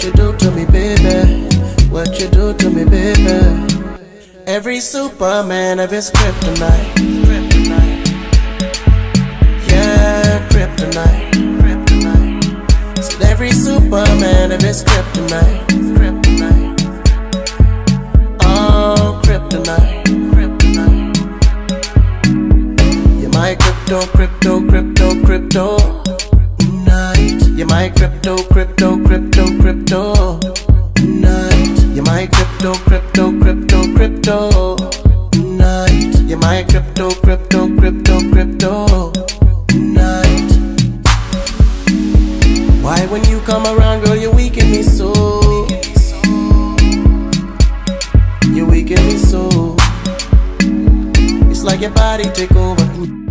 What you do to me, baby? What you do to me, baby? Every Superman of his kryptonite. Yeah, kryptonite. Said every Superman of his kryptonite. Oh, kryptonite. You're my crypto, crypto, crypto, crypto. Night. You're my crypto, crypto. Crypto, crypto, crypto, crypto. Night. You're my crypto, crypto, crypto, crypto. Night. Why when you come around, girl, you weaken me so. You weaken me so. It's like your body take over.